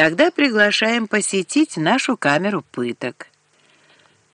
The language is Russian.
Тогда приглашаем посетить нашу камеру пыток.